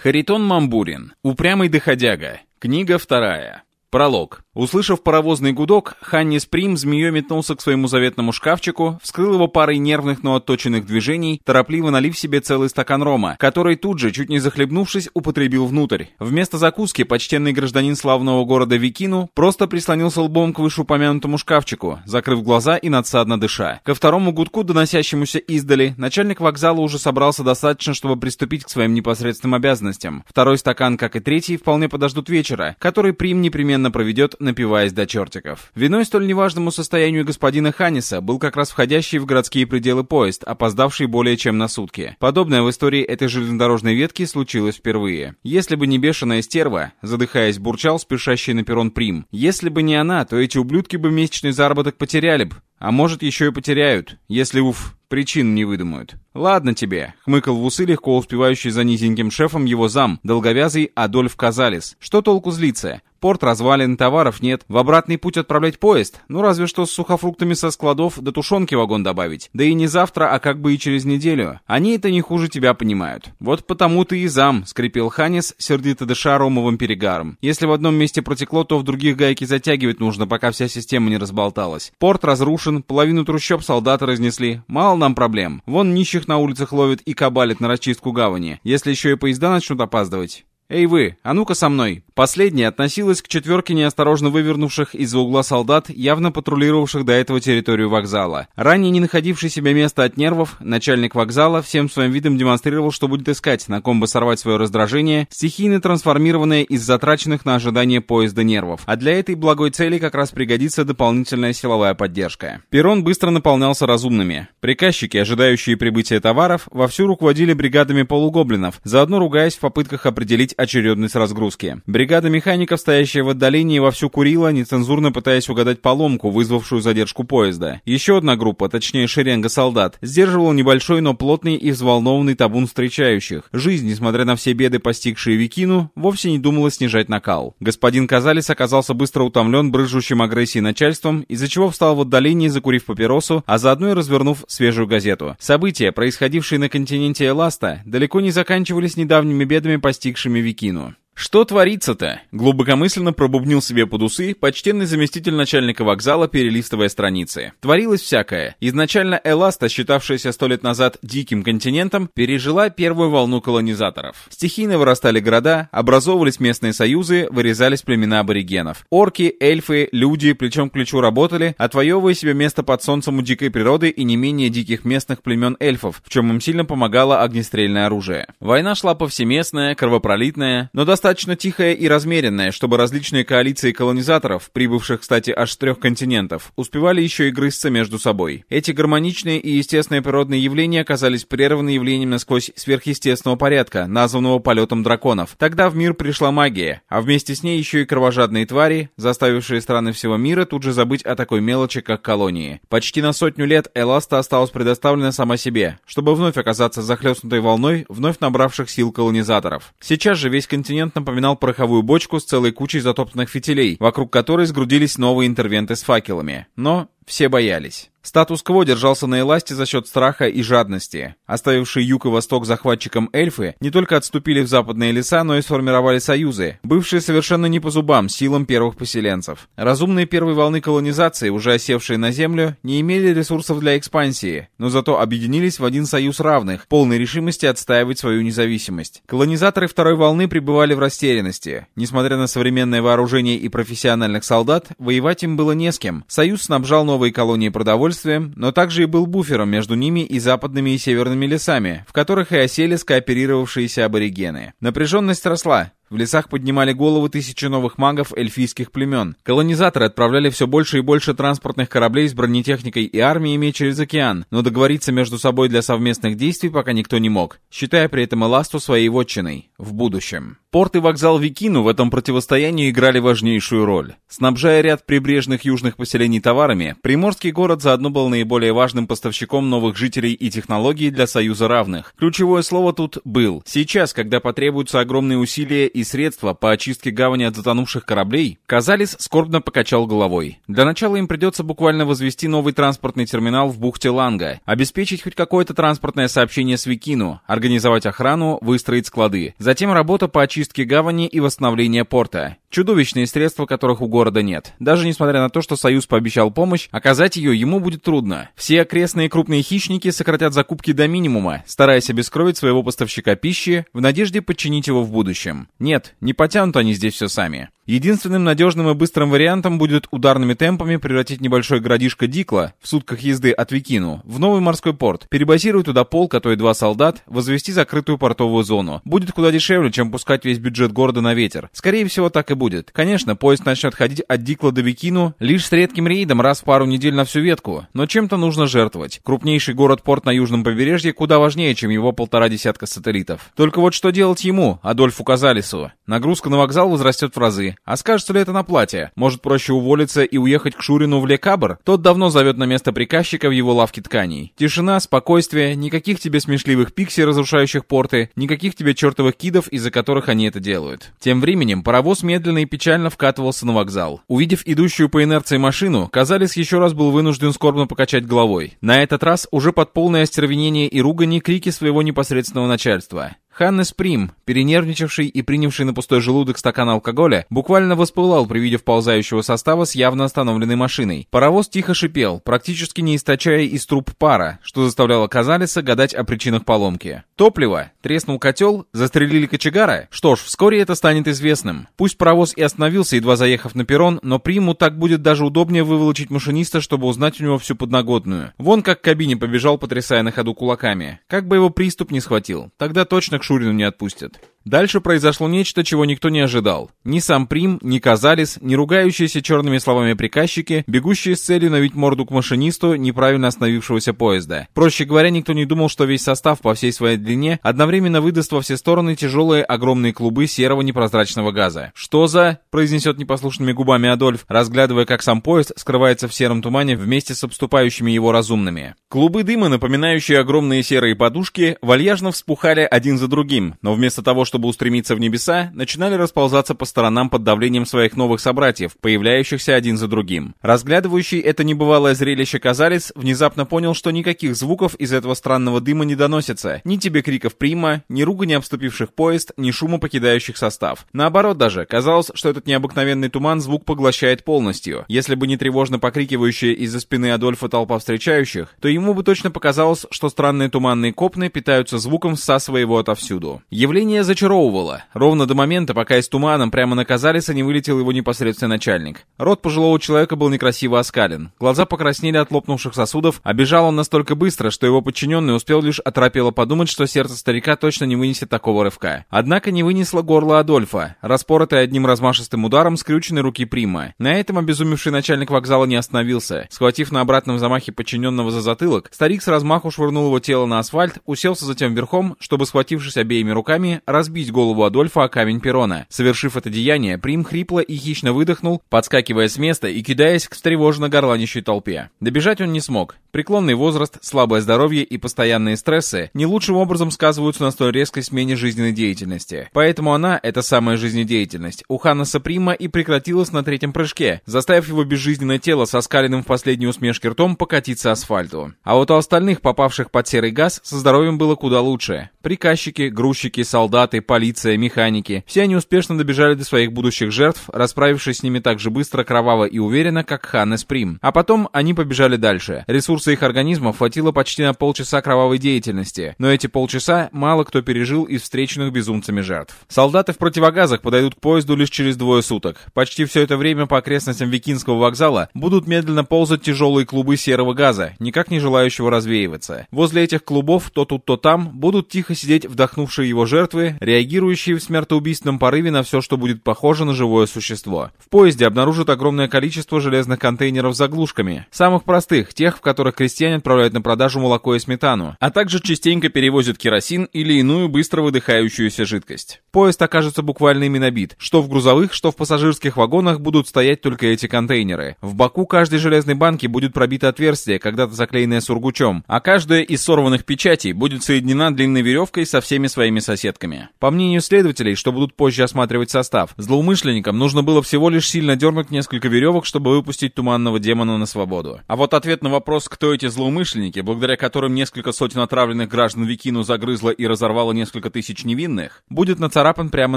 Харитон Мамбурин. Упрямый доходяга. Книга вторая. Пролог. Услышав паровозный гудок, Ханнис Прим змеей метнулся к своему заветному шкафчику, вскрыл его парой нервных, но отточенных движений, торопливо налив себе целый стакан рома, который тут же, чуть не захлебнувшись, употребил внутрь. Вместо закуски почтенный гражданин славного города Викину просто прислонился лбом к вышеупомянутому шкафчику, закрыв глаза и надсадно дыша. Ко второму гудку, доносящемуся издали, начальник вокзала уже собрался достаточно, чтобы приступить к своим непосредственным обязанностям. Второй стакан, как и третий, вполне подождут вечера, который Прим непременно проведет напиваясь до чертиков. Виной столь неважному состоянию господина Ханниса был как раз входящий в городские пределы поезд, опоздавший более чем на сутки. Подобное в истории этой железнодорожной ветки случилось впервые. Если бы не бешеная стерва, задыхаясь, бурчал спешащий на перрон Прим. Если бы не она, то эти ублюдки бы месячный заработок потеряли бы. А может, еще и потеряют, если, уф, причин не выдумают. «Ладно тебе», — хмыкал в усы легко успевающий за низеньким шефом его зам, долговязый Адольф Казалис. «Что толку злиться? Порт развален, товаров нет. В обратный путь отправлять поезд? Ну разве что с сухофруктами со складов до тушенки вагон добавить. Да и не завтра, а как бы и через неделю. Они это не хуже тебя понимают. Вот потому ты и зам, скрипел Ханис, сердито дыша ромовым перегаром. Если в одном месте протекло, то в других гайки затягивать нужно, пока вся система не разболталась. Порт разрушен, половину трущоб солдаты разнесли. Мало нам проблем. Вон нищих на улицах ловят и кабалят на расчистку гавани. Если еще и поезда начнут опаздывать. «Эй вы, а ну-ка со мной!» Последняя относилась к четверке неосторожно вывернувших из-за угла солдат, явно патрулировавших до этого территорию вокзала. Ранее не находивший себе места от нервов, начальник вокзала всем своим видом демонстрировал, что будет искать, на ком бы сорвать свое раздражение, стихийно трансформированное из затраченных на ожидание поезда нервов. А для этой благой цели как раз пригодится дополнительная силовая поддержка. Перрон быстро наполнялся разумными. Приказчики, ожидающие прибытия товаров, вовсю руководили бригадами полугоблинов, заодно ругаясь в попытках определить очередность разгрузки. Бригада механиков, стоящая в отдалении, вовсю курила, нецензурно пытаясь угадать поломку, вызвавшую задержку поезда. Еще одна группа, точнее шеренга солдат, сдерживала небольшой, но плотный и взволнованный табун встречающих. Жизнь, несмотря на все беды, постигшие Викину, вовсе не думала снижать накал. Господин Казалис оказался быстро утомлен брыжущим агрессией начальством, из-за чего встал в отдалении, закурив папиросу, а заодно и развернув свежую газету. События, происходившие на континенте Эласта, далеко не заканчивались недавними бедами, постигшими Викину. «Что творится-то?» — глубокомысленно пробубнил себе под усы почтенный заместитель начальника вокзала, перелистывая страницы. Творилось всякое. Изначально Эласта, считавшаяся сто лет назад диким континентом, пережила первую волну колонизаторов. Стихийно вырастали города, образовывались местные союзы, вырезались племена аборигенов. Орки, эльфы, люди плечом к плечу работали, отвоевывая себе место под солнцем у дикой природы и не менее диких местных племен эльфов, в чем им сильно помогало огнестрельное оружие. Война шла повсеместная, кровопролитная, но достаточно достаточно тихая и размеренная, чтобы различные коалиции колонизаторов, прибывших, кстати, аж с трех континентов, успевали еще и грызться между собой. Эти гармоничные и естественные природные явления оказались прерваны явлением насквозь сверхъестественного порядка, названного полетом драконов. Тогда в мир пришла магия, а вместе с ней еще и кровожадные твари, заставившие страны всего мира тут же забыть о такой мелочи, как колонии. Почти на сотню лет Эласта осталась предоставлена сама себе, чтобы вновь оказаться захлестнутой волной вновь набравших сил колонизаторов. Сейчас же весь континент напоминал пороховую бочку с целой кучей затоптанных фитилей, вокруг которой сгрудились новые интервенты с факелами. Но все боялись. Статус-кво держался на эласте за счет страха и жадности. Оставившие юг и восток захватчикам эльфы не только отступили в западные леса, но и сформировали союзы, бывшие совершенно не по зубам силам первых поселенцев. Разумные первой волны колонизации, уже осевшие на землю, не имели ресурсов для экспансии, но зато объединились в один союз равных, полной решимости отстаивать свою независимость. Колонизаторы второй волны пребывали в растерянности. Несмотря на современное вооружение и профессиональных солдат, воевать им было не с кем. Союз снабжал новые колонии продовольствием, продовольствием, но также и был буфером между ними и западными и северными лесами, в которых и осели скооперировавшиеся аборигены. Напряженность росла, в лесах поднимали головы тысячи новых магов эльфийских племен. Колонизаторы отправляли все больше и больше транспортных кораблей с бронетехникой и армиями через океан, но договориться между собой для совместных действий пока никто не мог, считая при этом Эласту своей вотчиной в будущем. Порт и вокзал Викину в этом противостоянии играли важнейшую роль. Снабжая ряд прибрежных южных поселений товарами, Приморский город заодно был наиболее важным поставщиком новых жителей и технологий для Союза равных. Ключевое слово тут «был». Сейчас, когда потребуются огромные усилия и средства по очистке гавани от затонувших кораблей, Казалис скорбно покачал головой. Для начала им придется буквально возвести новый транспортный терминал в бухте Ланга, обеспечить хоть какое-то транспортное сообщение с Викину, организовать охрану, выстроить склады. Затем работа по очистке гавани и восстановление порта. Чудовищные средства, которых у города нет. Даже несмотря на то, что Союз пообещал помощь, оказать ее ему будет трудно. Все окрестные крупные хищники сократят закупки до минимума, стараясь обескровить своего поставщика пищи в надежде подчинить его в будущем. Нет, не потянут они здесь все сами. Единственным надежным и быстрым вариантом будет ударными темпами превратить небольшой городишко Дикла в сутках езды от Викину в новый морской порт, перебазировать туда полк, а то и два солдат, возвести закрытую портовую зону. Будет куда дешевле, чем пускать весь бюджет города на ветер. Скорее всего, так и будет. Конечно, поезд начнет ходить от Дикла до Викину лишь с редким рейдом раз в пару недель на всю ветку, но чем-то нужно жертвовать. Крупнейший город-порт на южном побережье куда важнее, чем его полтора десятка сателлитов. Только вот что делать ему, Адольфу Казалису? Нагрузка на вокзал возрастет в разы, а скажется ли это на платье? Может проще уволиться и уехать к Шурину в Лекабр? Тот давно зовет на место приказчика в его лавке тканей. Тишина, спокойствие, никаких тебе смешливых пикси, разрушающих порты, никаких тебе чертовых кидов, из-за которых они это делают. Тем временем паровоз медленно и печально вкатывался на вокзал. Увидев идущую по инерции машину, Казалис еще раз был вынужден скорбно покачать головой. На этот раз уже под полное остервенение и ругани крики своего непосредственного начальства. Ханнес Прим, перенервничавший и принявший на пустой желудок стакан алкоголя, буквально воспылал при виде вползающего состава с явно остановленной машиной. Паровоз тихо шипел, практически не источая из труб пара, что заставляло Казалиса гадать о причинах поломки. Топливо? Треснул котел? Застрелили кочегара? Что ж, вскоре это станет известным. Пусть паровоз и остановился, едва заехав на перрон, но Приму так будет даже удобнее выволочить машиниста, чтобы узнать у него всю подноготную. Вон как к кабине побежал, потрясая на ходу кулаками. Как бы его приступ не схватил. Тогда точно к Шурину не отпустят. Дальше произошло нечто, чего никто не ожидал. Ни сам Прим, ни Казалис, ни ругающиеся черными словами приказчики, бегущие с целью навить морду к машинисту неправильно остановившегося поезда. Проще говоря, никто не думал, что весь состав по всей своей длине одновременно выдаст во все стороны тяжелые огромные клубы серого непрозрачного газа. «Что за...» — произнесет непослушными губами Адольф, разглядывая, как сам поезд скрывается в сером тумане вместе с обступающими его разумными. Клубы дыма, напоминающие огромные серые подушки, вальяжно вспухали один за другим, но вместо того, чтобы устремиться в небеса, начинали расползаться по сторонам под давлением своих новых собратьев, появляющихся один за другим. Разглядывающий это небывалое зрелище Казалец внезапно понял, что никаких звуков из этого странного дыма не доносится. Ни тебе криков прима, ни ругани обступивших поезд, ни шума покидающих состав. Наоборот даже, казалось, что этот необыкновенный туман звук поглощает полностью. Если бы не тревожно покрикивающая из-за спины Адольфа толпа встречающих, то ему бы точно показалось, что странные туманные копны питаются звуком, всасывая его отовсюду. Явление зачаровало разочаровывало, ровно до момента, пока из туманом прямо на Казалиса не вылетел его непосредственный начальник. Рот пожилого человека был некрасиво оскален, глаза покраснели от лопнувших сосудов, а бежал он настолько быстро, что его подчиненный успел лишь оторопело подумать, что сердце старика точно не вынесет такого рывка. Однако не вынесло горло Адольфа, распоротое одним размашистым ударом скрюченной руки Прима. На этом обезумевший начальник вокзала не остановился. Схватив на обратном замахе подчиненного за затылок, старик с размаху швырнул его тело на асфальт, уселся затем верхом, чтобы, схватившись обеими руками, разбить разбить голову Адольфа о камень перона. Совершив это деяние, Прим хрипло и хищно выдохнул, подскакивая с места и кидаясь к встревоженно горланищей толпе. Добежать он не смог. Преклонный возраст, слабое здоровье и постоянные стрессы не лучшим образом сказываются на столь резкой смене жизненной деятельности. Поэтому она, эта самая жизнедеятельность, у Ханнеса Прима и прекратилась на третьем прыжке, заставив его безжизненное тело со скаленным в последней усмешке ртом покатиться асфальту. А вот у остальных, попавших под серый газ, со здоровьем было куда лучше. Приказчики, грузчики, солдаты, полиция, механики. Все они успешно добежали до своих будущих жертв, расправившись с ними так же быстро, кроваво и уверенно, как Ханнес Прим. А потом они побежали дальше. Ресурсы их организмов хватило почти на полчаса кровавой деятельности, но эти полчаса мало кто пережил из встреченных безумцами жертв. Солдаты в противогазах подойдут к поезду лишь через двое суток. Почти все это время по окрестностям Викинского вокзала будут медленно ползать тяжелые клубы серого газа, никак не желающего развеиваться. Возле этих клубов то тут, то там будут тихо сидеть вдохнувшие его жертвы, реагирующие в смертоубийственном порыве на все, что будет похоже на живое существо. В поезде обнаружат огромное количество железных контейнеров с заглушками. Самых простых, тех, в которых крестьяне отправляют на продажу молоко и сметану, а также частенько перевозят керосин или иную быстро выдыхающуюся жидкость. Поезд окажется буквально ими набит. Что в грузовых, что в пассажирских вагонах будут стоять только эти контейнеры. В боку каждой железной банки будет пробито отверстие, когда-то заклеенное сургучом, а каждая из сорванных печатей будет соединена длинной веревкой со всеми своими соседками. По мнению следователей, что будут позже осматривать состав, злоумышленникам нужно было всего лишь сильно дернуть несколько веревок, чтобы выпустить туманного демона на свободу. А вот ответ на вопрос, кто эти злоумышленники, благодаря которым несколько сотен отравленных граждан Викину загрызло и разорвало несколько тысяч невинных, будет нацарапан прямо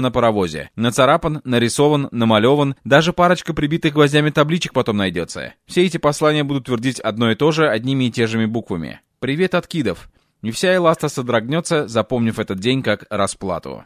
на паровозе. Нацарапан, нарисован, намалеван, даже парочка прибитых гвоздями табличек потом найдется. Все эти послания будут твердить одно и то же одними и те же буквами. «Привет от Кидов!» И вся Эласта содрогнется, запомнив этот день как расплату.